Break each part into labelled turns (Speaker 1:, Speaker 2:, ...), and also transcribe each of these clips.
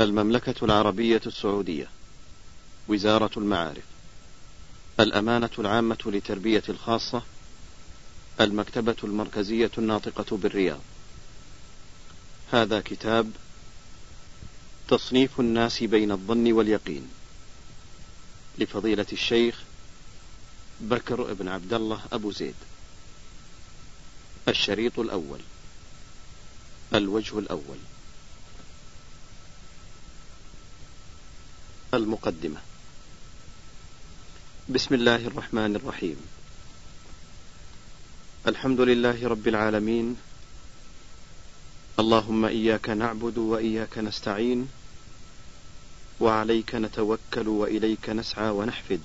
Speaker 1: المملكة العربية السعودية وزارة المعارف الأمانة العامة لتربية الخاصة المكتبة المركزية الناطقة بالرياض. هذا كتاب تصنيف الناس بين الظن واليقين لفضيلة الشيخ بكر بن عبد الله أبو زيد الشريط الأول الوجه الأول. المقدمة. بسم الله الرحمن الرحيم. الحمد لله رب العالمين. اللهم إياك نعبد وإياك نستعين. وعليك نتوكل وإليك نسعى ونحفد.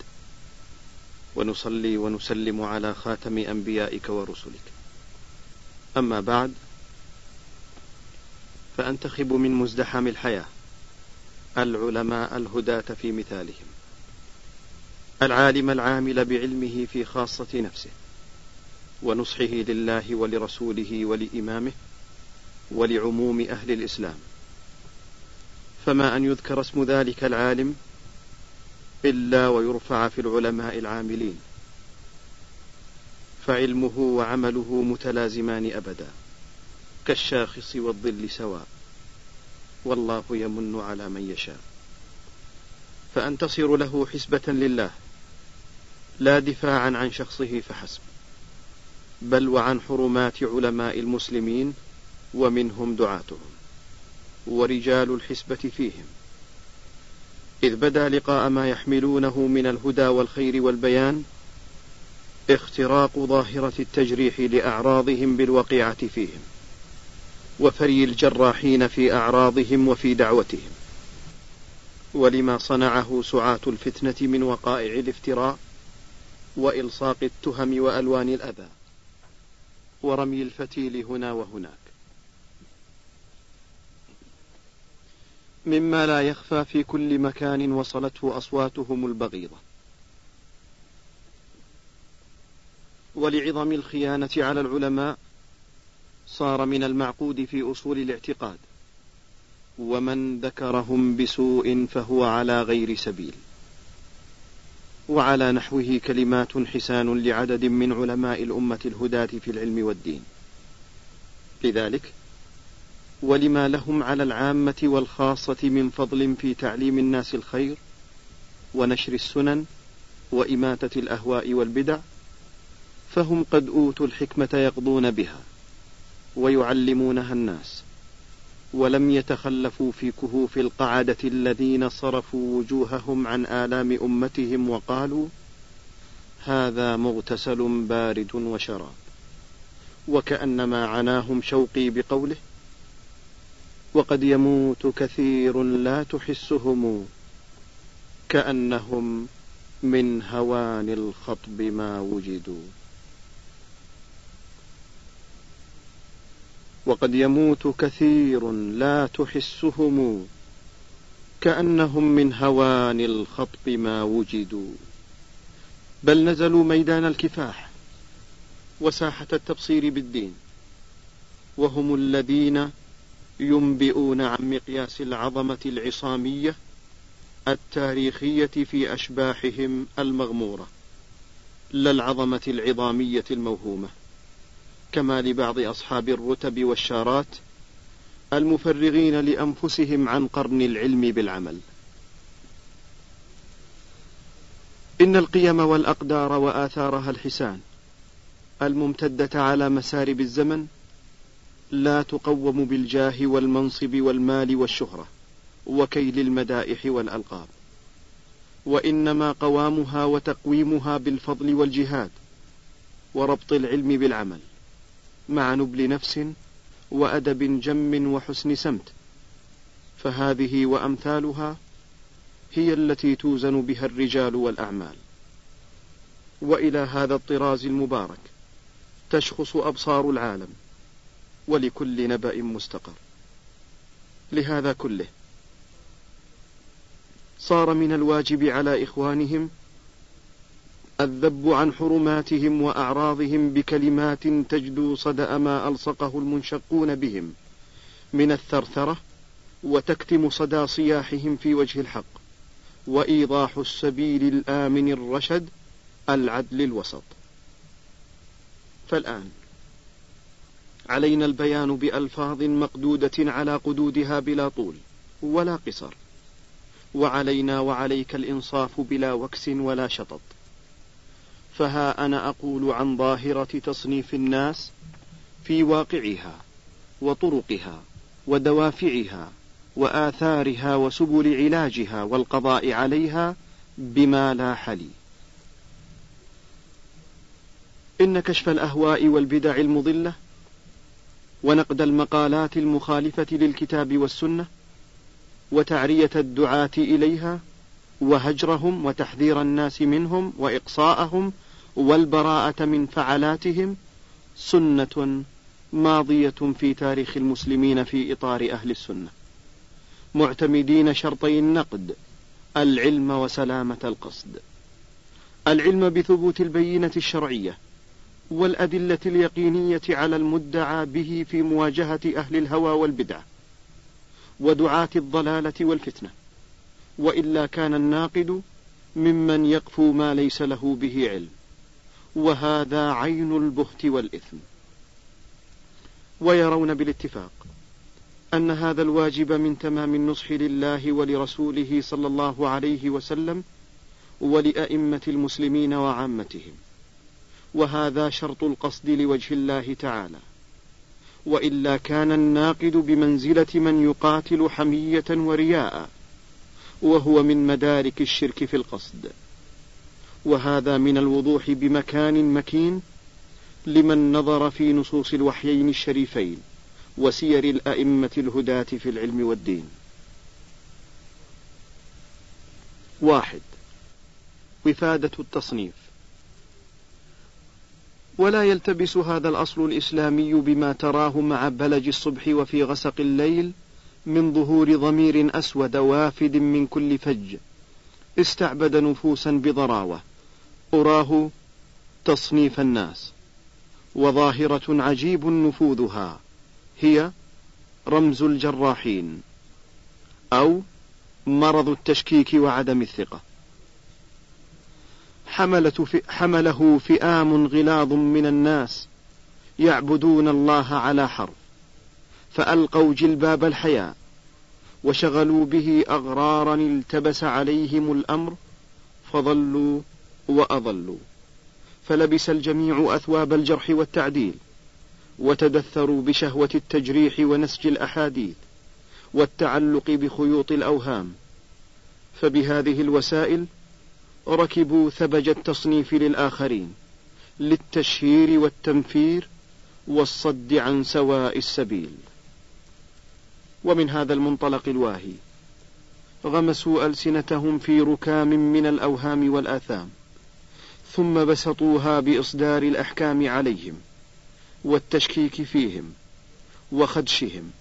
Speaker 1: ونصلي ونسلم على خاتم أنبيائك ورسلك. أما بعد فأنتخب من مزدحم الحياة. العلماء الهداة في مثالهم. العالم العامل بعلمه في خاصة نفسه ونصحه لله ولرسوله ولإمامه ولعموم أهل الإسلام. فما أن يذكر اسم ذلك العالم إلا ويرفع في العلماء العاملين. فعلمه وعمله متلازمان أبدا كالشاخص والظل سواء. والله يمن على من يشاء. فأنتصر له حسبة لله لا دفاعا عن شخصه فحسب بل وعن حرمات علماء المسلمين ومنهم دعاتهم ورجال الحسبة فيهم. إذ بدا لقاء ما يحملونه من الهدى والخير والبيان اختراق ظاهرة التجريح لأعراضهم بالوقيعة فيهم. وفري الجراحين في أعراضهم وفي دعوتهم. ولما صنعه سعاة الفتنة من وقائع الافتراء وإلصاق التهم وألوان الأذى. ورمي الفتيل هنا وهناك. مما لا يخفى في كل مكان وصلته أصواتهم البغيضة. ولعظم الخيانة على العلماء صار من المعقود في أصول الاعتقاد ومن ذكرهم بسوء فهو على غير سبيل. وعلى نحوه كلمات حسان لعدد من علماء الأمة الهداة في العلم والدين. لذلك ولما لهم على العامة والخاصة من فضل في تعليم الناس الخير ونشر السنن وإماتة الأهواء والبدع فهم قد أوتوا الحكمة يقضون بها. ويعلمونها الناس ولم يتخلفوا في كهوف القعدة الذين صرفوا وجوههم عن آلام أمتهم وقالوا هذا مغتسل بارد وشراب وكأنما عناهم شوقي بقوله وقد يموت كثير لا تحسهم كأنهم من هوان الخطب ما وجدوا وقد يموت كثير لا تحسهم كأنهم من هوان الخطب ما وجدوا. بل نزلوا ميدان الكفاح وساحة التبصير بالدين وهم الذين ينبئون عن مقياس العظمة العصامية التاريخية في أشباحهم المغمورة لا العظمة العظامية الموهومة. كما لبعض أصحاب الرتب والشارات المفرغين لأنفسهم عن قرن العلم بالعمل. إن القيم والأقدار وآثارها الحسان الممتدة على مسارب الزمن لا تقوم بالجاه والمنصب والمال والشهرة وكيل المدائح والألقاب. وإنما قوامها وتقويمها بالفضل والجهاد وربط العلم بالعمل. مع نبل نفس وأدب جم وحسن سمت. فهذه وأمثالها هي التي توزن بها الرجال والأعمال. وإلى هذا الطراز المبارك تشخص أبصار العالم ولكل نبأ مستقر. لهذا كله صار من الواجب على إخوانهم الذب عن حرماتهم وأعراضهم بكلمات تجدو صدأ ما ألصقه المنشقون بهم من الثرثرة وتكتم صدى صياحهم في وجه الحق وإيضاح السبيل الآمن الرشد العدل الوسط. فالآن علينا البيان بألفاظ مقدودة على قدودها بلا طول ولا قصر وعلينا وعليك الإنصاف بلا وكس ولا شطط. فها أنا أقول عن ظاهرة تصنيف الناس في واقعها وطرقها ودوافعها وآثارها وسبل علاجها والقضاء عليها بما لا حلي. إن كشف الأهواء والبدع المضلة ونقد المقالات المخالفة للكتاب والسنة وتعرية الدعاة إليها وهجرهم وتحذير الناس منهم وإقصاءهم والبراءة من فعلاتهم سنة ماضية في تاريخ المسلمين في إطار أهل السنة. معتمدين شرطي النقد العلم وسلامة القصد. العلم بثبوت البينة الشرعية والأدلة اليقينية على المدعى به في مواجهة أهل الهوى والبدعة ودعاة الضلالة والفتنة. وإلا كان الناقد ممن يقفو ما ليس له به علم. وهذا عين البهت والإثم. ويرون بالاتفاق أن هذا الواجب من تمام النصح لله ولرسوله صلى الله عليه وسلم ولأئمة المسلمين وعامتهم. وهذا شرط القصد لوجه الله تعالى. وإلا كان الناقد بمنزلة من يقاتل حمية ورياء وهو من مدارك الشرك في القصد. وهذا من الوضوح بمكان مكين لمن نظر في نصوص الوحيين الشريفين وسير الأئمة الهداة في العلم والدين. واحد. وفادة التصنيف. ولا يلتبس هذا الأصل الإسلامي بما تراه مع بلج الصبح وفي غسق الليل من ظهور ضمير أسود وافد من كل فج. استعبد نفوسا بضراوة. أراه تصنيف الناس. وظاهرة عجيب نفوذها. هي رمز الجراحين. أو مرض التشكيك وعدم الثقة. حملة حمله فئام غلاظ من الناس. يعبدون الله على حرف. فألقوا جلباب الحياء وشغلوا به أغرارا التبس عليهم الأمر فضلوا وأضلوا. فلبس الجميع أثواب الجرح والتعديل وتدثروا بشهوة التجريح ونسج الأحاديث والتعلق بخيوط الأوهام. فبهذه الوسائل ركبوا ثبج التصنيف للآخرين للتشهير والتنفير والصد عن سواء السبيل. ومن هذا المنطلق الواهي. غمسوا ألسنتهم في ركام من الأوهام والآثام ثم بسطوها بإصدار الأحكام عليهم والتشكيك فيهم وخدشهم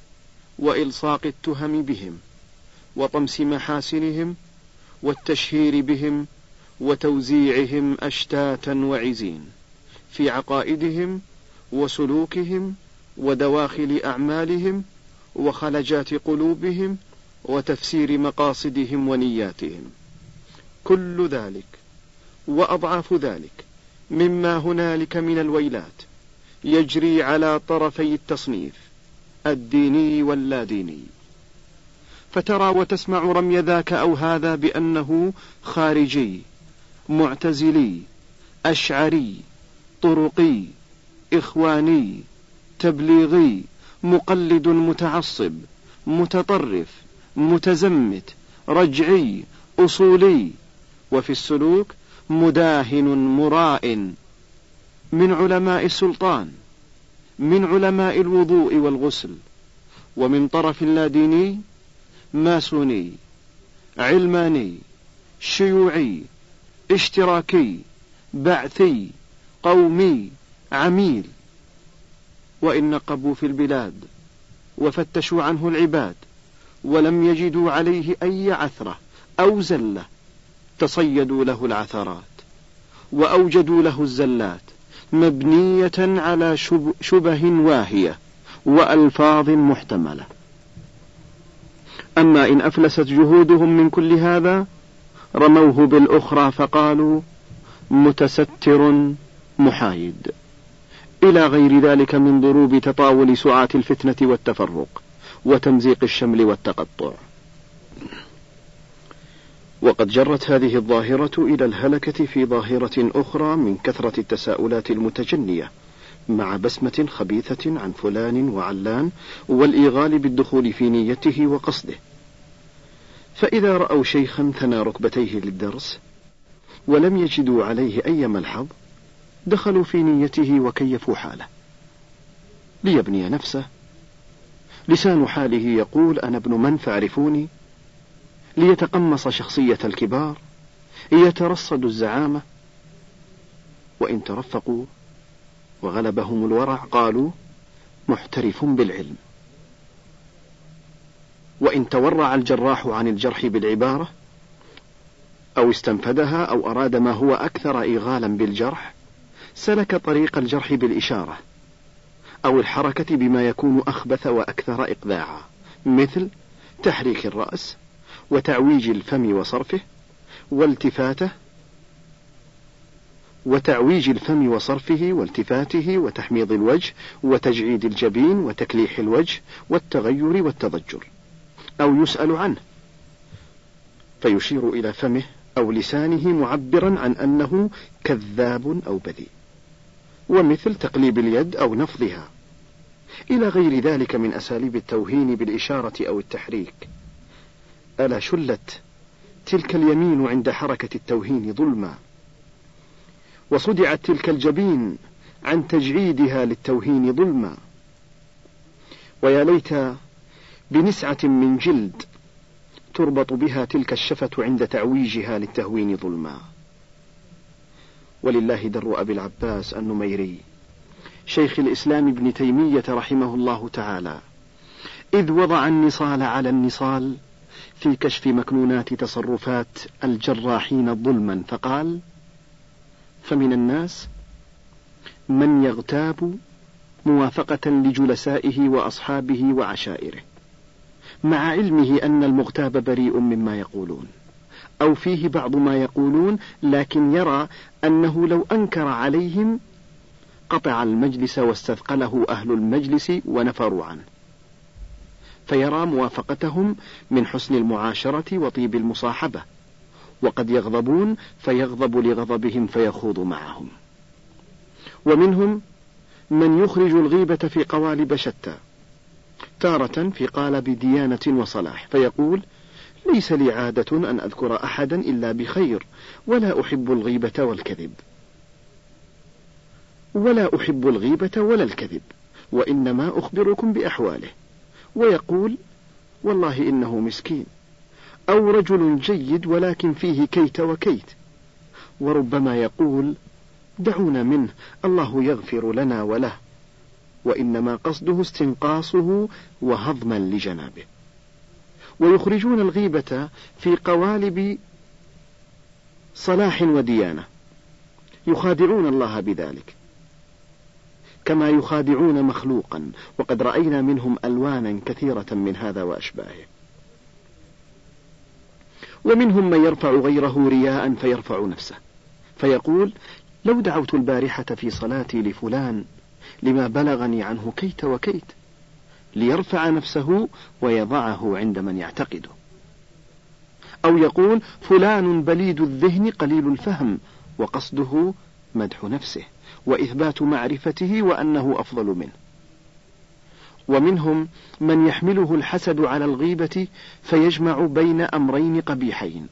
Speaker 1: وإلصاق التهم بهم وطمس محاسنهم والتشهير بهم وتوزيعهم أشتاتا وعزين في عقائدهم وسلوكهم ودواخل أعمالهم وخلجات قلوبهم وتفسير مقاصدهم ونياتهم. كل ذلك وأضعاف ذلك مما هنالك من الويلات يجري على طرفي التصنيف الديني واللاديني. فترى وتسمع رمي ذاك أو هذا بأنه خارجي معتزلي أشعري طرقي إخواني تبليغي مقلد متعصب متطرف متزمت رجعي أصولي. وفي السلوك مداهن مراء. من علماء السلطان من علماء الوضوء والغسل. ومن طرف لا ديني ماسوني علماني شيوعي اشتراكي بعثي قومي عميل. وإن نقبوا في البلاد وفتشوا عنه العباد ولم يجدوا عليه أي عثرة أو زلة تصيدوا له العثرات وأوجدوا له الزلات مبنية على شبه واهية وألفاظ محتملة. أما إن أفلست جهودهم من كل هذا رموه بالأخرى فقالوا متستر محايد. إلى غير ذلك من ضروب تطاول سعاة الفتنة والتفرق وتمزيق الشمل والتقطع. وقد جرت هذه الظاهرة إلى الهلكة في ظاهرة أخرى من كثرة التساؤلات المتجنية مع بسمة خبيثة عن فلان وعلان والإيغال بالدخول في نيته وقصده. فإذا رأوا شيخا ثنى ركبتيه للدرس ولم يجدوا عليه أي ملحظ دخلوا في نيته وكيفوا حاله. ليبني نفسه. لسان حاله يقول أنا ابن من فاعرفوني ليتقمص شخصية الكبار. يترصد الزعامة. وإن ترفقوا وغلبهم الورع قالوا محترف بالعلم. وإن تورع الجراح عن الجرح بالعبارة أو استنفدها أو أراد ما هو أكثر إيغالا بالجرح سلك طريق الجرح بالإشارة أو الحركة بما يكون أخبث وأكثر إقذاعا مثل تحريك الرأس وتعويج الفم وصرفه والتفاته وتعويج الفم وصرفه والتفاته وتحميض الوجه وتجعيد الجبين وتكليح الوجه والتغير والتضجر أو يسأل عنه فيشير إلى فمه أو لسانه معبرا عن أنه كذاب أو بذيء. ومثل تقليب اليد أو نفضها. إلى غير ذلك من أساليب التوهين بالإشارة أو التحريك. ألا شلت تلك اليمين عند حركة التوهين ظلما. وصدعت تلك الجبين عن تجعيدها للتوهين ظلما. ويا ليت بنسعة من جلد تربط بها تلك الشفة عند تعويجها للتهوين ظلما. ولله در أبي العباس النميري. شيخ الإسلام ابن تيمية رحمه الله تعالى. إذ وضع النصال على النصال في كشف مكنونات تصرفات الجراحين ظلما فقال فمن الناس من يغتاب موافقة لجلسائه وأصحابه وعشائره مع علمه أن المغتاب بريء مما يقولون. أو فيه بعض ما يقولون لكن يرى أنه لو أنكر عليهم قطع المجلس واستثقله أهل المجلس ونفروا عنه. فيرى موافقتهم من حسن المعاشرة وطيب المصاحبة وقد يغضبون فيغضب لغضبهم فيخوض معهم. ومنهم من يخرج الغيبة في قوالب شتى تارة في قالب ديانة وصلاح فيقول ليس لي عادة أن أذكر أحدا إلا بخير ولا أحب الغيبة والكذب. ولا أحب الغيبة ولا الكذب وإنما أخبركم بأحواله. ويقول والله إنه مسكين أو رجل جيد ولكن فيه كيت وكيت. وربما يقول دعونا منه الله يغفر لنا وله. وإنما قصده استنقاصه وهضما لجنابه. ويخرجون الغيبة في قوالب صلاح وديانة. يخادعون الله بذلك. كما يخادعون مخلوقا. وقد رأينا منهم ألوانا كثيرة من هذا وأشباهه. ومنهم من يرفع غيره رياء فيرفع نفسه. فيقول لو دعوت البارحة في صلاتي لفلان لما بلغني عنه كيت وكيت. ليرفع نفسه ويضعه عند من يعتقده. أو يقول فلان بليد الذهن قليل الفهم وقصده مدح نفسه وإثبات معرفته وأنه أفضل منه. ومنهم من يحمله الحسد على الغيبة فيجمع بين أمرين قبيحين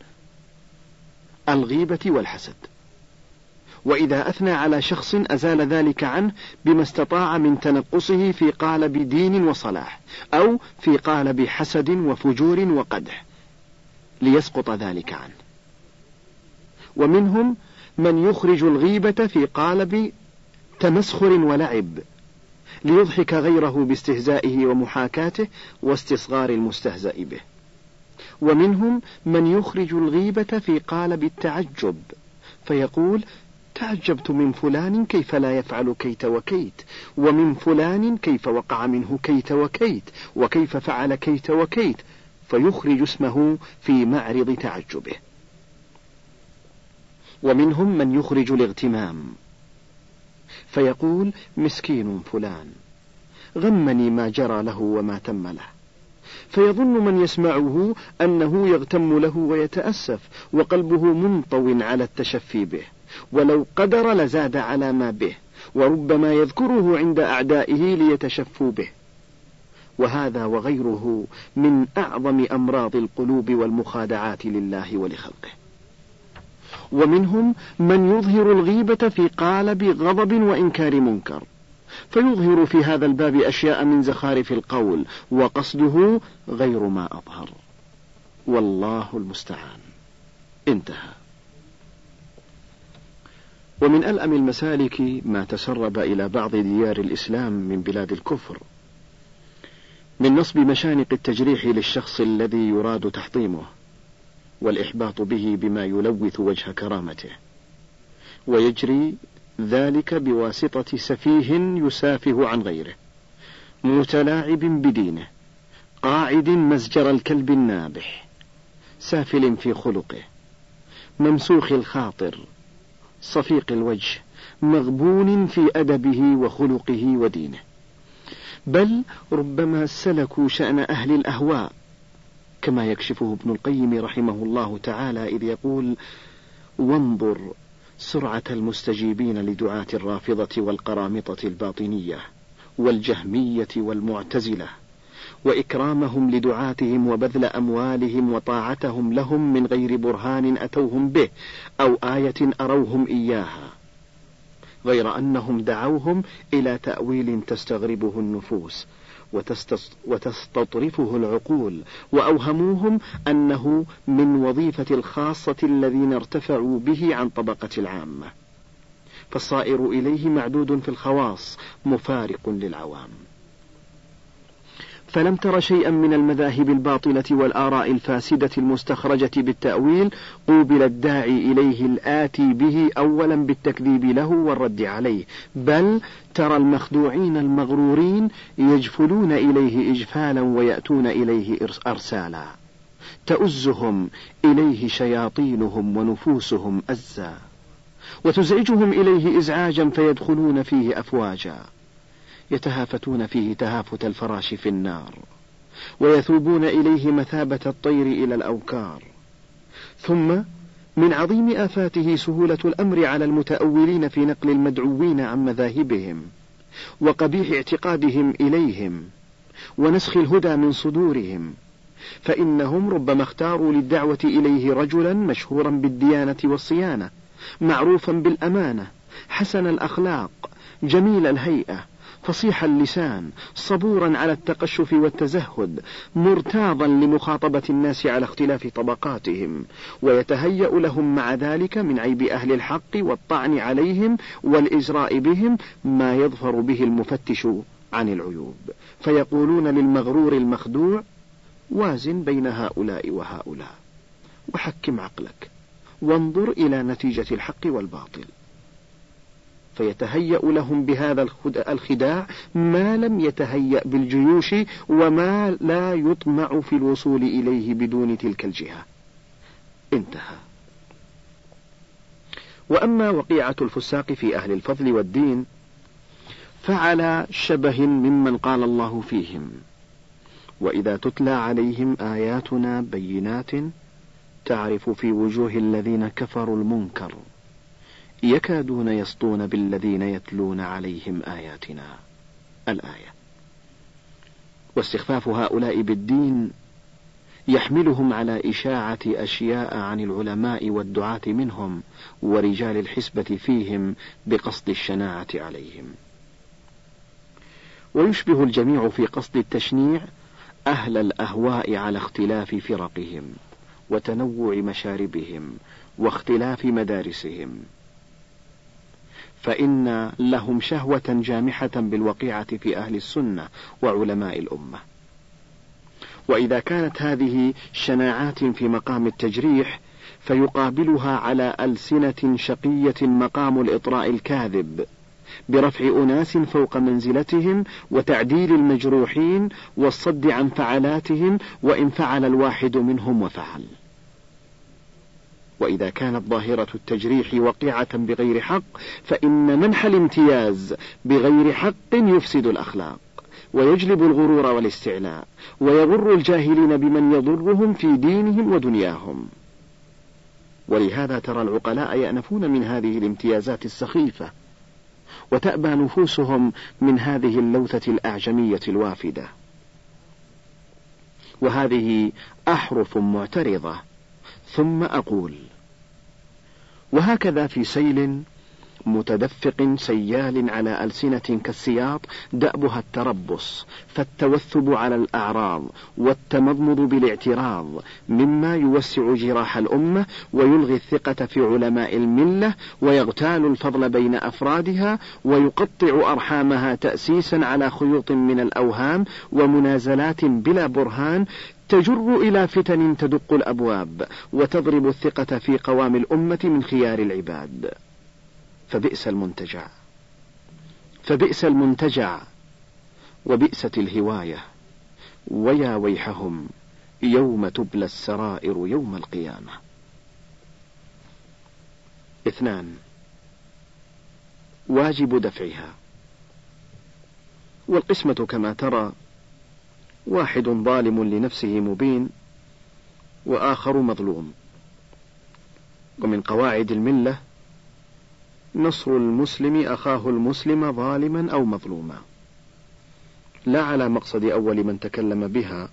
Speaker 1: الغيبة والحسد. وإذا أثنى على شخص أزال ذلك عنه بما استطاع من تنقصه في قالب دين وصلاح أو في قالب حسد وفجور وقدح ليسقط ذلك عنه. ومنهم من يخرج الغيبة في قالب تمسخر ولعب ليضحك غيره باستهزائه ومحاكاته واستصغار المستهزأ به. ومنهم من يخرج الغيبة في قالب التعجب فيقول تعجبت من فلان كيف لا يفعل كيت وكيت ومن فلان كيف وقع منه كيت وكيت وكيف فعل كيت وكيت
Speaker 2: فيخرج اسمه في معرض تعجبه. ومنهم من يخرج الاغتمام. فيقول مسكين فلان غمني ما جرى له وما تم له. فيظن من يسمعه أنه يغتم له ويتأسف وقلبه منطو على التشفي به. ولو قدر لزاد على ما به وربما يذكره عند أعدائه ليتشفوا به. وهذا وغيره من أعظم أمراض القلوب والمخادعات لله ولخلقه. ومنهم من يظهر الغيبة في قالب غضب وإنكار منكر. فيظهر في هذا الباب أشياء من زخارف القول وقصده غير ما أظهر. والله المستعان. انتهى. ومن ألأم المسالك ما تسرب إلى بعض ديار الإسلام من بلاد الكفر من نصب مشانق التجريح للشخص الذي يراد تحطيمه والإحباط به بما يلوث وجه كرامته ويجري ذلك بواسطة سفيه يسافه عن غيره متلاعب بدينه قاعد مزجر الكلب النابح سافل في خلقه ممسوخ الخاطر صفيق الوجه مغبون في أدبه وخلقه ودينه. بل ربما سلكوا شأن أهل الأهواء كما يكشفه ابن القيم رحمه الله تعالى إذ يقول وانظر سرعة المستجيبين لدعاة الرافضة والقرامطة الباطنية والجهمية والمعتزلة وإكرامهم لدعاتهم وبذل أموالهم وطاعتهم لهم من غير برهان أتوهم به أو آية أروهم إياها غير أنهم دعوهم إلى تأويل تستغربه النفوس وتستطرفه العقول وأوهموهم أنه من وظيفة الخاصة الذين ارتفعوا به عن طبقة العامة. فالصائر إليه معدود في الخواص مفارق للعوام. فلم تر شيئا من المذاهب الباطلة والآراء الفاسدة المستخرجة بالتأويل قوبل الداعي إليه الآتي به أولا بالتكذيب له والرد عليه. بل ترى المخدوعين المغرورين يجفلون إليه إجفالا ويأتون إليه أرسالا. تؤزهم إليه شياطينهم ونفوسهم أزا وتزعجهم إليه إزعاجا فيدخلون فيه أفواجا. يتهافتون فيه تهافت الفراش في النار ويثوبون إليه مثابة الطير إلى الأوكار. ثم من عظيم آفاته سهولة الأمر على المتأولين في نقل المدعوين عن مذاهبهم وقبيح اعتقادهم إليهم ونسخ الهدى من صدورهم. فإنهم ربما اختاروا للدعوة إليه رجلا مشهورا بالديانة والصيانة معروفا بالأمانة حسن الأخلاق جميل الهيئة فصيح اللسان صبورا على التقشف والتزهد مرتاضا لمخاطبة الناس على اختلاف طبقاتهم ويتهيأ لهم مع ذلك من عيب أهل الحق والطعن عليهم والإجراء بهم ما يظفر به المفتش عن العيوب. فيقولون للمغرور المخدوع وازن بين هؤلاء وهؤلاء وحكم عقلك وانظر إلى نتيجة الحق والباطل. فيتهيأ لهم بهذا الخداع ما لم يتهيأ بالجيوش وما لا يطمع في الوصول إليه بدون تلك الجهة. انتهى. وأما وقيعة الفساق في أهل الفضل والدين فعلى شبه ممن قال الله فيهم. وإذا تتلى عليهم آياتنا بينات تعرف في وجوه الذين كفروا المنكر. يكادون يسطون بالذين يتلون عليهم آياتنا. الآية. واستخفاف هؤلاء بالدين يحملهم على إشاعة أشياء عن العلماء والدعاة منهم ورجال الحسبة فيهم بقصد الشناعة عليهم. ويشبه الجميع في قصد التشنيع أهل الأهواء على اختلاف فرقهم وتنوع مشاربهم واختلاف مدارسهم. فإن لهم شهوة جامحة بالوقيعة في أهل السنة وعلماء الأمة. وإذا كانت هذه شناعات في مقام التجريح فيقابلها على ألسنة شقية مقام الإطراء الكاذب، برفع أناس فوق منزلتهم وتعديل المجروحين والصد عن فعلاتهم وإن فعل الواحد منهم وفعل وإذا كانت ظاهرة التجريح وقعة بغير حق فإن منح الامتياز بغير حق يفسد الأخلاق ويجلب الغرور والاستعلاء ويغر الجاهلين بمن يضرهم في دينهم ودنياهم. ولهذا ترى العقلاء يأنفون من هذه الامتيازات السخيفة وتأبى نفوسهم من هذه اللوثة الأعجمية الوافدة. وهذه أحرف معترضة. ثم أقول وهكذا في سيل متدفق سيال على ألسنة كالسياط دأبها التربص فالتوثب على الأعراض والتمضمض بالاعتراض مما يوسع جراح الأمة ويلغي الثقة في علماء الملة ويغتال الفضل بين أفرادها ويقطع أرحامها تأسيسا على خيوط من الأوهام ومنازلات بلا برهان تجر إلى فتن تدق الأبواب وتضرب الثقة في قوام الأمة من خيار العباد. فبئس المنتجع. فبئس المنتجع. وبئست الهواية. ويا ويحهم يوم تبلى السرائر يوم القيامة. اثنان. واجب دفعها. والقسمة كما ترى واحد ظالم لنفسه مبين وآخر مظلوم. ومن قواعد الملة نصر المسلم أخاه المسلم ظالما أو مظلوما. لا على مقصد أول من تكلم بها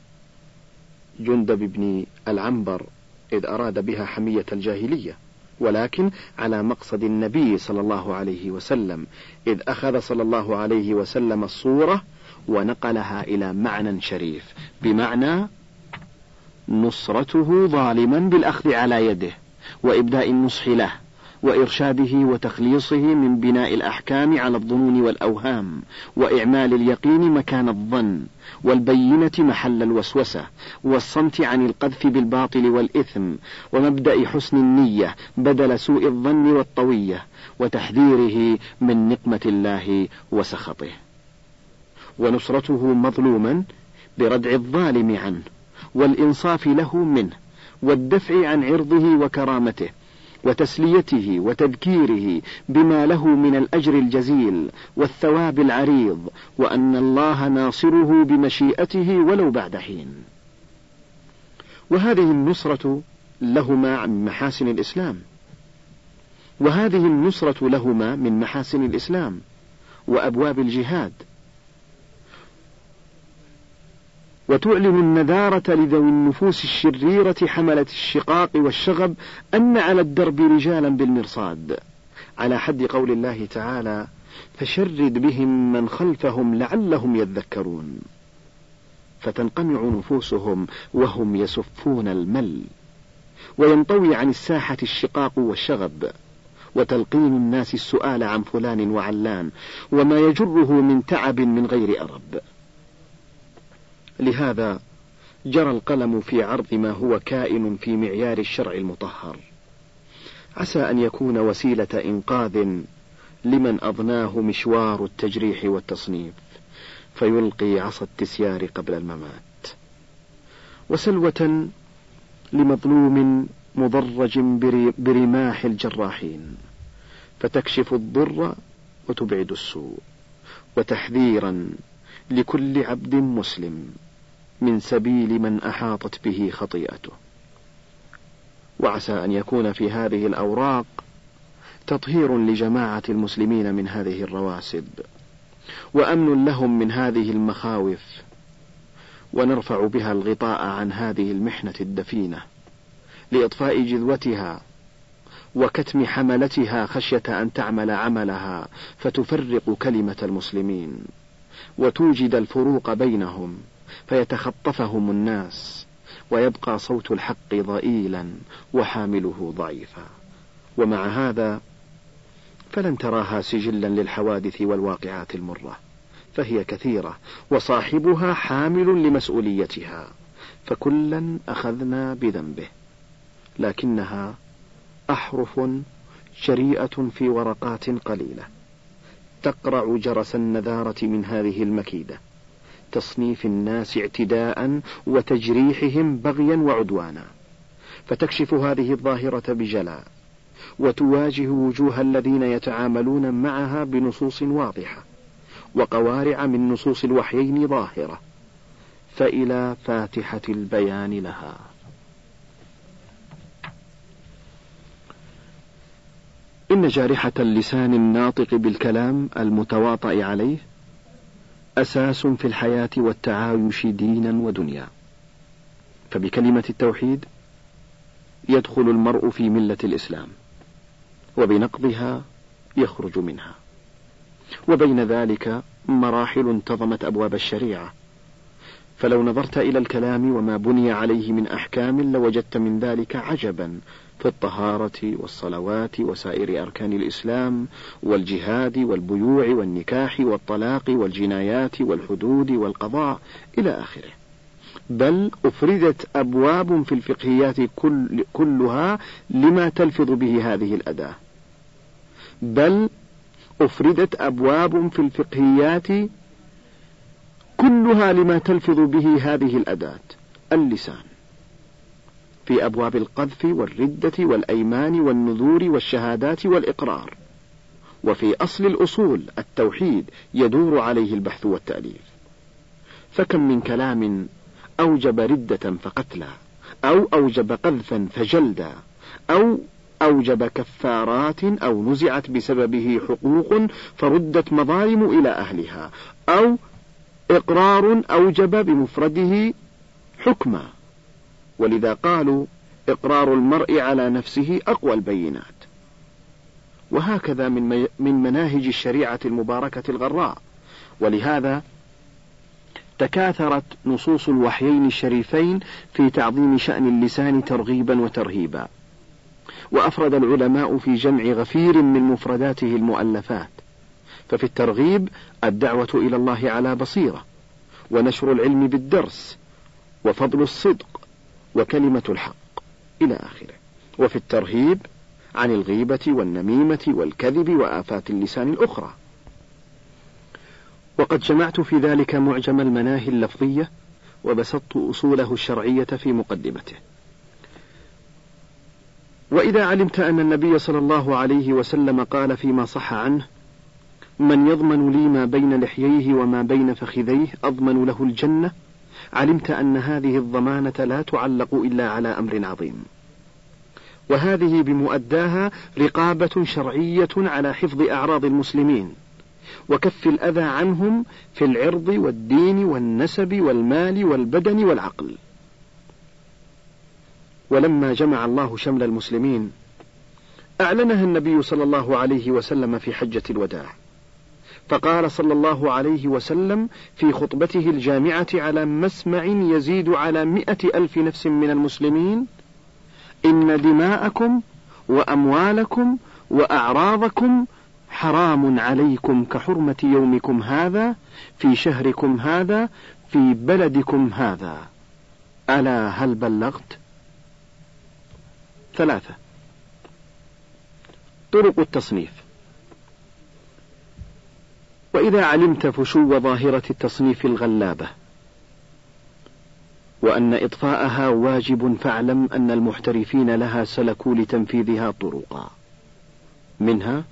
Speaker 2: جندب بن العنبر إذ أراد بها حمية الجاهلية. ولكن على مقصد النبي صلى الله عليه وسلم إذ أخذ صلى الله عليه وسلم الصورة ونقلها إلى معنى شريف. بمعنى نصرته ظالما بالأخذ على يده وإبداء النصح له وإرشاده وتخليصه من بناء الأحكام على الظنون والأوهام وإعمال اليقين مكان الظن والبينة محل الوسوسة والصمت عن القذف بالباطل والإثم ومبدأ حسن النية بدل سوء الظن والطوية وتحذيره من نقمة الله وسخطه. ونصرته مظلوما بردع الظالم عنه والإنصاف له منه والدفع عن عرضه وكرامته وتسليته وتذكيره بما له من الأجر الجزيل والثواب العريض وأن الله ناصره بمشيئته ولو بعد حين. وهذه النصرة لهما من محاسن الإسلام. وهذه النصرة لهما من محاسن الإسلام وأبواب الجهاد. وتعلن النذارة لذوي النفوس الشريرة حملة الشقاق والشغب أن على الدرب رجالا بالمرصاد. على حد قول الله تعالى فشرد بهم من خلفهم لعلهم يذكرون فتنقمع نفوسهم وهم يسفون المل. وينطوي عن الساحة الشقاق والشغب. وتلقين الناس السؤال عن فلان وعلان. وما يجره من تعب من غير أرب. لهذا جرى القلم في عرض ما هو كائن في معيار الشرع المطهر. عسى أن يكون وسيلة إنقاذ لمن أضناه مشوار التجريح والتصنيف فيلقي عصا التسيار قبل الممات. وسلوة لمظلوم مضرج برماح الجراحين فتكشف الضر وتبعد السوء وتحذيرا لكل عبد مسلم. من سبيل من أحاطت به خطيئته. وعسى أن يكون في هذه الأوراق تطهير لجماعة المسلمين من هذه الرواسب وأمن لهم من هذه المخاوف ونرفع بها الغطاء عن هذه المحنة الدفينة لإطفاء جذوتها وكتم حملتها خشية أن تعمل عملها فتفرق كلمة المسلمين وتوجد الفروق بينهم فيتخطفهم الناس ويبقى صوت الحق ضئيلا وحامله ضعيفا. ومع هذا فلن تراها سجلا للحوادث والواقعات المرة فهي كثيرة وصاحبها حامل لمسؤوليتها فكلا أخذنا بذنبه. لكنها أحرف جريئه في ورقات قليلة تقرع جرس النذارة من هذه المكيدة. تصنيف الناس اعتداء وتجريحهم بغيا وعدوانا. فتكشف هذه الظاهرة بجلاء وتواجه وجوه الذين يتعاملون معها بنصوص واضحة وقوارع من نصوص الوحيين ظاهرة. فإلى فاتحة البيان لها. إن جارحة اللسان الناطق بالكلام المتواطئ عليه أساس في الحياة والتعايش دينا ودنيا. فبكلمة التوحيد يدخل المرء في ملة الإسلام وبنقضها يخرج منها. وبين ذلك مراحل انتظمت أبواب الشريعة. فلو نظرت إلى الكلام وما بني عليه من أحكام لوجدت من ذلك عجبا. في الطهارة والصلوات وسائر أركان الإسلام والجهاد والبيوع والنكاح والطلاق والجنايات والحدود والقضاء إلى آخره. بل أفردت أبواب في الفقهيات كل كلها لما تلفظ به هذه الأداة. بل أفردت أبواب في الفقهيات كلها لما تلفظ به هذه الأداة. اللسان. في أبواب القذف والردة والأيمان والنذور والشهادات والإقرار. وفي أصل الأصول التوحيد يدور عليه البحث والتأليف. فكم من كلام أوجب ردة فقتلا أو أوجب قذفا فجلدا أو أوجب كفارات أو نزعت بسببه حقوق فردت مظالم إلى أهلها أو إقرار أوجب بمفرده حكما. ولذا قالوا إقرار المرء على نفسه أقوى البينات. وهكذا من من مناهج الشريعة المباركة الغراء. ولهذا تكاثرت نصوص الوحيين الشريفين في تعظيم شأن اللسان ترغيبا وترهيبا. وأفرد العلماء في جمع غفير من مفرداته المؤلفات. ففي الترغيب الدعوة إلى الله على بصيرة ونشر العلم بالدرس وفضل الصدق وكلمة الحق إلى آخره. وفي الترهيب عن الغيبة والنميمة والكذب وآفات اللسان الأخرى. وقد جمعت في ذلك معجم المناهي اللفظية وبسطت أصوله الشرعية في مقدمته. وإذا علمت أن النبي صلى الله عليه وسلم قال فيما صح عنه من يضمن لي ما بين لحييه وما بين فخذيه أضمن له الجنة علمت أن هذه الضمانة لا تعلق إلا على أمر عظيم. وهذه بمؤداها رقابة شرعية على حفظ أعراض المسلمين وكف الأذى عنهم في العرض والدين والنسب والمال والبدن والعقل. ولما جمع الله شمل المسلمين أعلنها النبي صلى الله عليه وسلم في حجة الوداع. فقال صلى الله عليه وسلم في خطبته الجامعة على مسمع يزيد على مئة ألف نفس من المسلمين إن دماءكم وأموالكم وأعراضكم حرام عليكم كحرمة يومكم هذا في شهركم هذا في بلدكم هذا. ألا هل بلغت؟ ثلاثة. طرق التصنيف. وإذا علمت فشو ظاهرة التصنيف الغلابة؟ وأن إطفاءها واجب فاعلم أن المحترفين لها سلكوا لتنفيذها طرقا. منها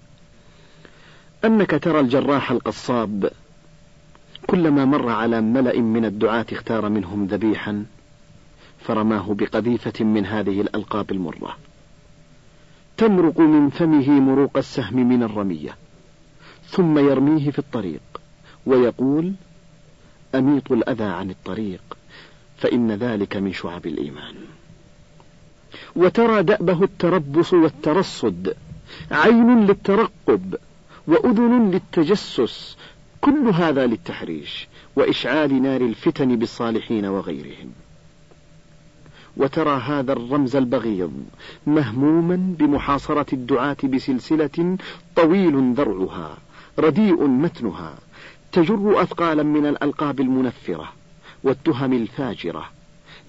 Speaker 2: أنك ترى الجراح القصاب. كلما مر على ملأ من الدعاة اختار منهم ذبيحا فرماه بقذيفة من هذه الألقاب المرة. تمرق من فمه مروق السهم من الرمية. ثم يرميه في الطريق ويقول أميط الأذى عن الطريق فإن ذلك من شعب الإيمان. وترى دأبه التربص والترصد عين للترقب وأذن للتجسس كل هذا للتحريش وإشعال نار الفتن بالصالحين وغيرهم. وترى هذا الرمز البغيض مهموما بمحاصرة الدعاة بسلسلة طويل ذرعها رديء متنها تجر أثقالا من الألقاب المنفرة والتهم الفاجرة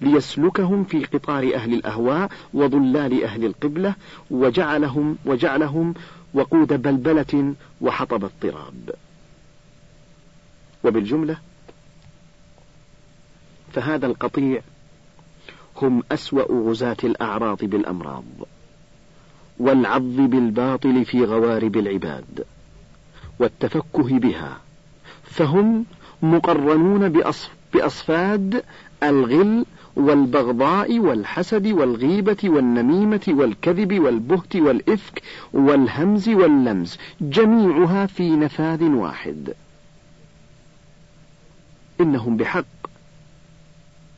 Speaker 2: ليسلكهم في قطار أهل الأهواء وضلال أهل القبلة وجعلهم وجعلهم وقود بلبلة وحطب اضطراب. وبالجملة فهذا القطيع هم أسوأ غزاة الأعراض بالأمراض والعض بالباطل في غوارب العباد. والتفكه بها فهم مقرنون بأصفاد الغل والبغضاء والحسد والغيبة والنميمة والكذب والبهت والإفك والهمز واللمز جميعها في نفاذ واحد. إنهم بحق.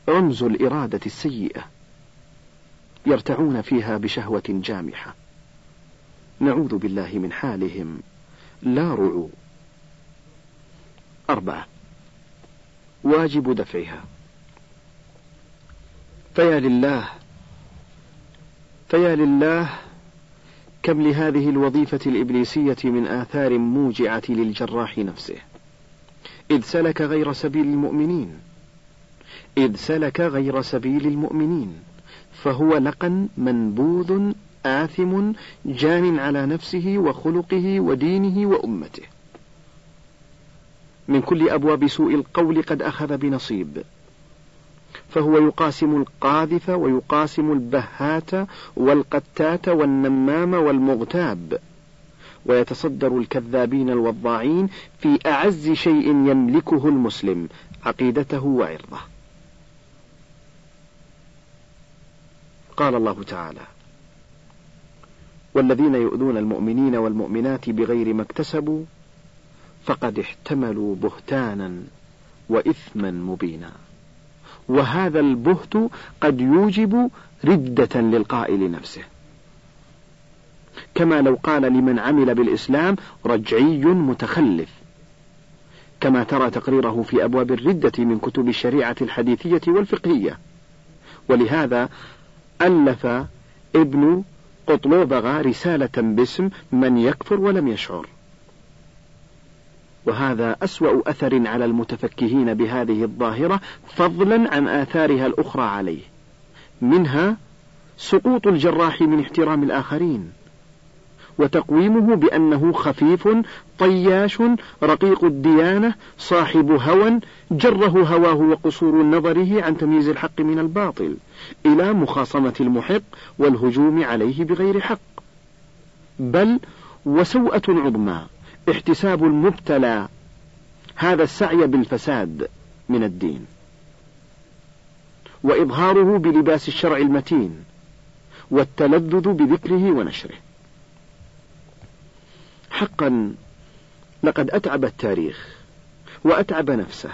Speaker 2: رمز الإرادة السيئة. يرتعون فيها بشهوة جامحة. نعوذ بالله من حالهم. لا رعو أربعة. واجب دفعها. فيا لله فيا لله كم لهذه الوظيفة الإبليسية من آثار موجعة للجراح نفسه. إذ سلك غير سبيل المؤمنين. إذ سلك غير سبيل المؤمنين. فهو لقا منبوذ آثم جان على نفسه وخلقه ودينه وأمته. من كل أبواب سوء القول قد أخذ بنصيب. فهو يقاسم القاذف ويقاسم البهات والقتات والنمام والمغتاب. ويتصدر الكذابين الوضاعين في أعز شيء يملكه المسلم عقيدته وعرضه. قال الله تعالى والذين يؤذون المؤمنين والمؤمنات بغير ما اكتسبوا فقد احتملوا بهتانا وإثما مبينا. وهذا البهت قد يوجب ردة للقائل نفسه كما لو قال لمن عمل بالإسلام رجعي متخلف. كما ترى تقريره في أبواب الردة من كتب الشريعة الحديثية والفقهية. ولهذا ألف ابن قطلوبغ رسالة باسم من يكفر ولم يشعر. وهذا أسوأ أثر على المتفكهين بهذه الظاهرة فضلا عن آثارها الأخرى عليه. منها سقوط الجراح من احترام الآخرين. وتقويمه بأنه خفيف طياش رقيق الديانة صاحب هوى جره هواه وقصور نظره عن تمييز الحق من الباطل إلى مخاصمة المحق والهجوم عليه بغير حق. بل وسوءة عظمى احتساب المبتلى هذا السعي بالفساد من الدين. وإظهاره بلباس الشرع المتين والتلذذ بذكره ونشره. حقا لقد أتعب التاريخ وأتعب نفسه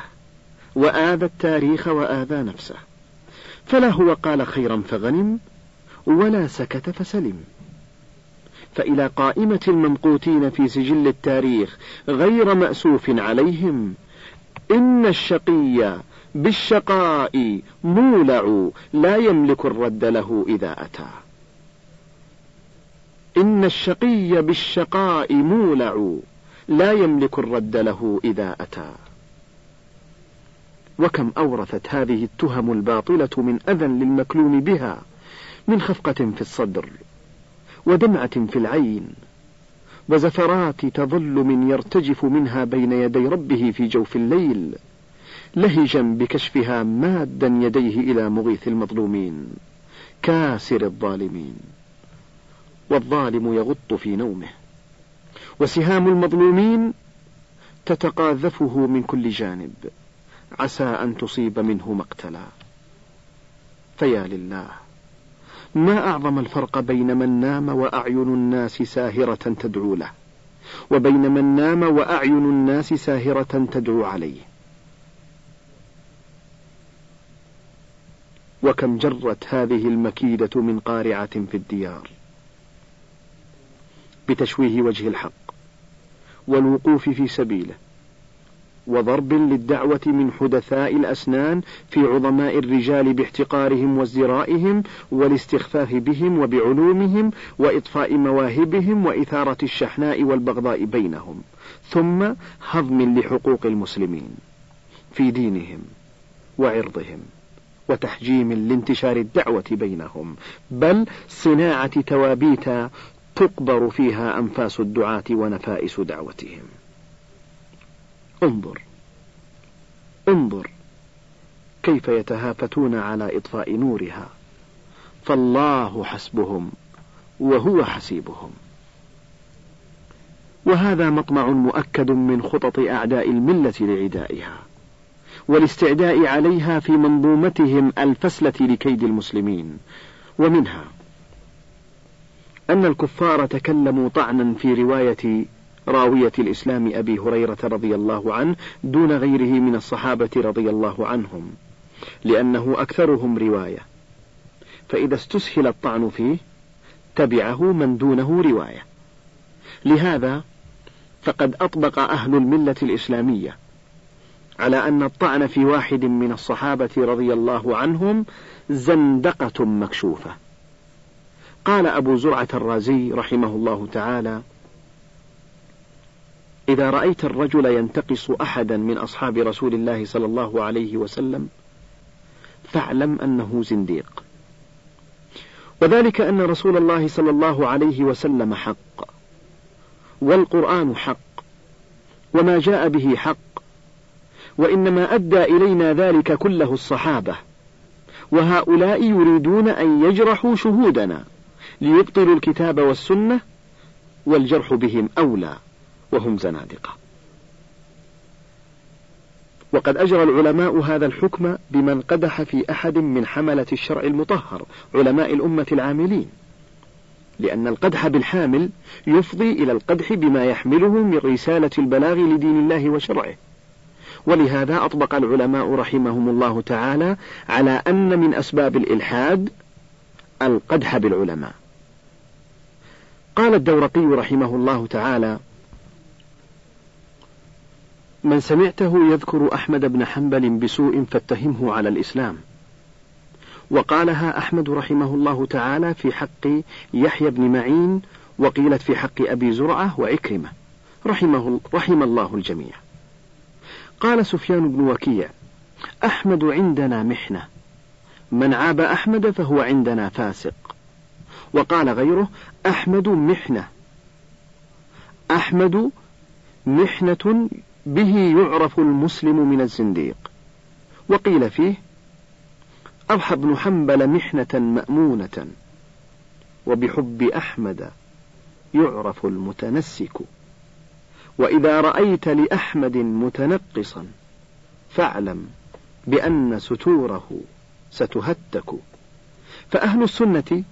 Speaker 2: وآذى التاريخ وآذى نفسه. فلا هو قال خيرا فغنم ولا سكت فسلم. فإلى قائمة الممقوتين في سجل التاريخ غير مأسوف عليهم إن الشقي بالشقاء مولع لا يملك الرد له إذا أتى. إن الشقي بالشقاء مولع لا يملك الرد له إذا أتى. وكم أورثت هذه التهم الباطلة من أذى للمكلوم بها من خفقة في الصدر ودمعة في العين وزفرات تظل من يرتجف منها بين يدي ربه في جوف الليل لهجا بكشفها مادا يديه إلى مغيث المظلومين كاسر الظالمين. والظالم يغط في نومه. وسهام المظلومين تتقاذفه من كل جانب. عسى أن تصيب منه مقتلا. فيا لله ما أعظم الفرق بين من نام وأعين الناس ساهرة تدعو له؟ وبين من نام وأعين الناس ساهرة تدعو عليه. وكم جرت هذه المكيدة من قارعة في الديار؟ بتشويه وجه الحق والوقوف في سبيله وضرب للدعوة من حدثاء الأسنان في عظماء الرجال باحتقارهم وازدرائهم والاستخفاف بهم وبعلومهم وإطفاء مواهبهم وإثارة الشحناء والبغضاء بينهم ثم هضم لحقوق المسلمين في دينهم وعرضهم وتحجيم لانتشار الدعوة بينهم بل صناعة توابيت تقبر فيها أنفاس الدعاة ونفائس دعوتهم. انظر انظر كيف يتهافتون على إطفاء نورها. فالله حسبهم وهو حسيبهم. وهذا مطمع مؤكد من خطط أعداء الملة لعدائها والاستعداء عليها في منظومتهم الفسلة لكيد المسلمين ومنها أن الكفار تكلموا طعنا في رواية راوية الإسلام أبي هريرة رضي الله عنه دون غيره من الصحابة رضي الله عنهم لأنه أكثرهم رواية. فإذا استسهل الطعن فيه تبعه من دونه رواية. لهذا فقد أطبق أهل الملة الإسلامية على أن الطعن في واحد من الصحابة رضي الله عنهم زندقة مكشوفة. قال أبو زرعة الرازي رحمه الله تعالى إذا رأيت الرجل ينتقص أحدا من أصحاب رسول الله صلى الله عليه وسلم فاعلم أنه زنديق. وذلك أن رسول الله صلى الله عليه وسلم حق والقرآن حق وما جاء به حق وإنما أدى إلينا ذلك كله الصحابة وهؤلاء يريدون أن يجرحوا شهودنا. ليبطلوا الكتاب والسنة والجرح بهم أولى وهم زنادقة. وقد أجرى العلماء هذا الحكم بمن قدح في أحد من حملة الشرع المطهر علماء الأمة العاملين لأن القدح بالحامل يفضي إلى القدح بما يحمله من رسالة البلاغ لدين الله وشرعه. ولهذا أطبق العلماء رحمهم الله تعالى على أن من أسباب الإلحاد القدح بالعلماء. قال الدورقي رحمه الله تعالى من سمعته يذكر أحمد بن حنبل بسوء فاتهمه على الإسلام. وقالها أحمد رحمه الله تعالى في حق يحيى بن معين وقيلت في حق أبي زرعة وعكرمة. رحمه رحم الله الجميع. قال سفيان بن وكيع أحمد عندنا محنة. من عاب أحمد فهو عندنا فاسق. وقال غيره أحمد محنة. أحمد محنة به يعرف المسلم من الزنديق. وقيل فيه أضحى ابن حنبل محنة مأمونة وبحب أحمد يعرف المتنسك. وإذا رأيت لأحمد متنقصا فاعلم بأن ستوره ستهتك. فأهل السنة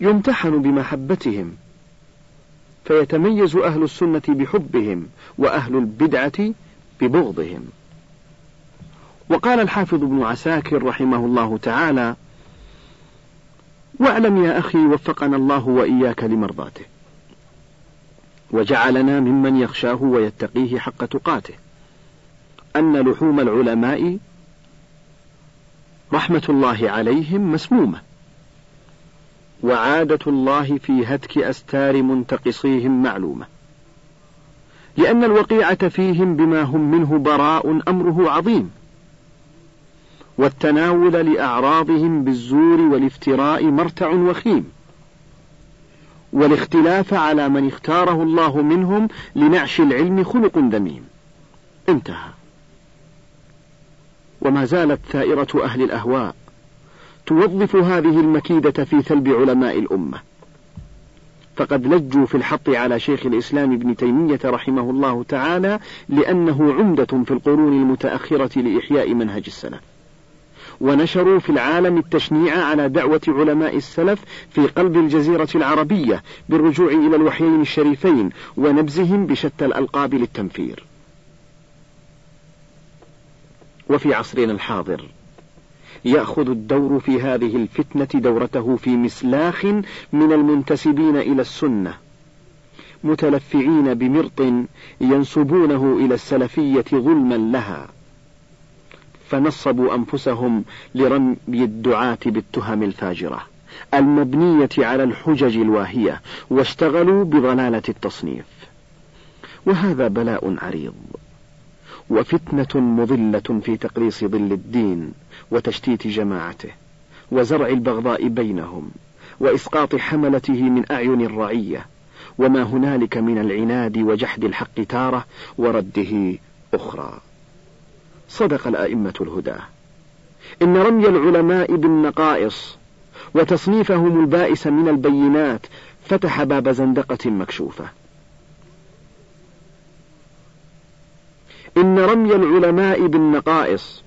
Speaker 2: يمتحن بمحبتهم فيتميز أهل السنة بحبهم وأهل البدعة ببغضهم. وقال الحافظ ابن عساكر رحمه الله تعالى واعلم يا أخي وفقنا الله وإياك لمرضاته وجعلنا ممن يخشاه ويتقيه حق تقاته أن لحوم العلماء رحمة الله عليهم مسمومة. وعادة الله في هتك أستار منتقصيهم معلومة. لأن الوقيعة فيهم بما هم منه براء أمره عظيم. والتناول لأعراضهم بالزور والافتراء مرتع وخيم. والاختلاف على من اختاره الله منهم لنعش العلم خلق ذميم انتهى. وما زالت ثائرة أهل الأهواء توظف هذه المكيدة في ثلب علماء الأمة. فقد لجوا في الحط على شيخ الإسلام ابن تيمية رحمه الله تعالى لأنه عمدة في القرون المتأخرة لإحياء منهج السلف. ونشروا في العالم التشنيع على دعوة علماء السلف في قلب الجزيرة العربية بالرجوع إلى الوحيين الشريفين ونبزهم بشتى الألقاب للتنفير. وفي عصرنا الحاضر. يأخذ الدور في هذه الفتنة دورته في مسلاخ من المنتسبين إلى السنة. متلفعين بمرط ينسبونه إلى السلفية ظلما لها. فنصبوا أنفسهم لرمي الدعاة بالتهم الفاجرة. المبنية على الحجج الواهية واشتغلوا بضلالة التصنيف. وهذا بلاء عريض. وفتنة مضلة في تقليص ظل الدين وتشتيت جماعته وزرع البغضاء بينهم وإسقاط حملته من أعين الرعية وما هنالك من العناد وجحد الحق تارة ورده أخرى. صدق الأئمة الهدى. إن رمي العلماء بالنقائص وتصنيفهم البائس من البينات فتح باب زندقة مكشوفة. إن رمي العلماء بالنقائص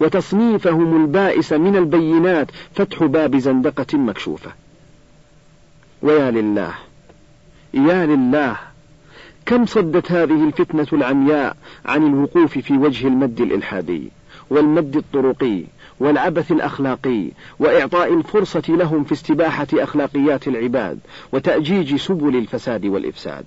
Speaker 2: وتصنيفهم البائس من البينات فتح باب زندقة مكشوفة. ويا لله يا لله كم صدت هذه الفتنة العمياء عن الوقوف في وجه المد الإلحادي والمد الطرقي والعبث الأخلاقي وإعطاء الفرصة لهم في استباحة أخلاقيات العباد وتأجيج سبل الفساد والإفساد.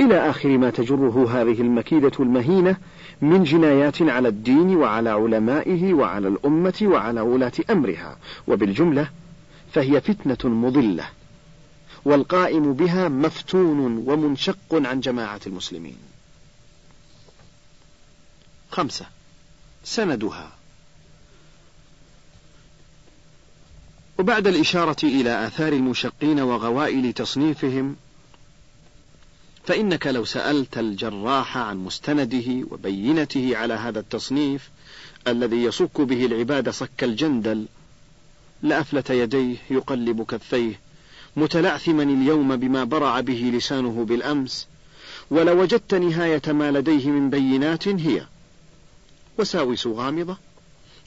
Speaker 2: إلى آخر ما تجره هذه المكيدة المهينة من جنايات على الدين وعلى علمائه وعلى الأمة وعلى ولاة أمرها وبالجملة فهي فتنة مضلة والقائم بها مفتون ومنشق عن جماعة المسلمين. خمسة سندها. وبعد الإشارة إلى آثار المنشقين وغوائل تصنيفهم فإنك لو سألت الجراح عن مستنده وبينته على هذا التصنيف الذي يصك به العباد صك الجندل لأفلت يديه يقلب كفيه متلعثما اليوم بما برع به لسانه بالأمس ولوجدت نهاية ما لديه من بينات هي وساوس غامضة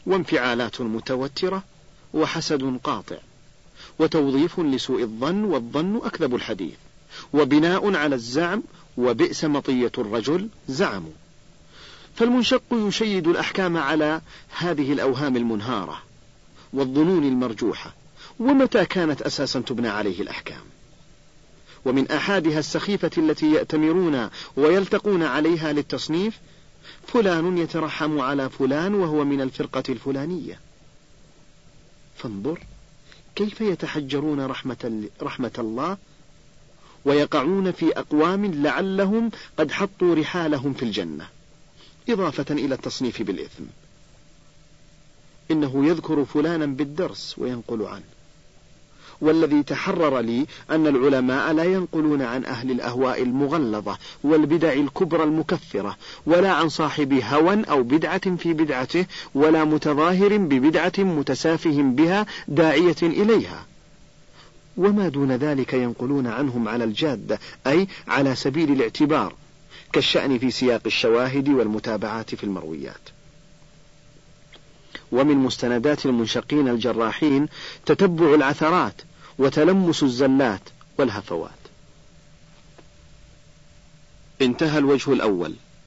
Speaker 2: وانفعالات متوترة وحسد قاطع وتوظيف لسوء الظن والظن أكذب الحديث. وبناء على الزعم وبئس مطية الرجل زعموا فالمنشق يشيد الأحكام على هذه الأوهام المنهارة والظنون المرجوحة ومتى كانت أساسا تبنى عليه الأحكام؟ ومن أحادها السخيفة التي يأتمرون ويلتقون عليها للتصنيف فلان يترحم على فلان وهو من الفرقة الفلانية. فانظر كيف يتحجرون رحمة, رحمة الله ويقعون في أقوام لعلهم قد حطوا رحالهم في الجنة. إضافة إلى التصنيف بالإثم. إنه يذكر فلانا بالدرس وينقل عنه. والذي تحرر لي أن العلماء لا ينقلون عن أهل الأهواء المغلظة والبدع الكبرى المكفرة ولا عن صاحب هوى أو بدعة في بدعته ولا متظاهر ببدعة متسافه بها داعية إليها. وما دون ذلك ينقلون عنهم على الجادة أي على سبيل الاعتبار كالشأن في سياق الشواهد والمتابعات في المرويات. ومن مستندات المنشقين الجراحين تتبع العثرات وتلمس الزلات والهفوات. انتهى الوجه الأول.